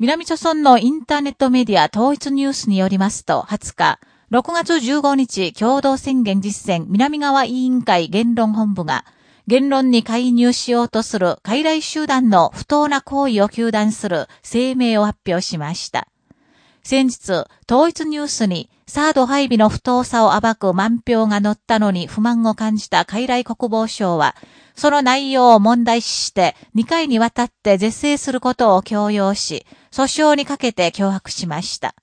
南朝村のインターネットメディア統一ニュースによりますと、20日、6月15日共同宣言実践南側委員会言論本部が、言論に介入しようとする傀儡集団の不当な行為を求断する声明を発表しました。先日、統一ニュースにサード配備の不当さを暴く満票が載ったのに不満を感じた傀儡国防省は、その内容を問題視して2回にわたって是正することを強要し、訴訟にかけて脅迫しました。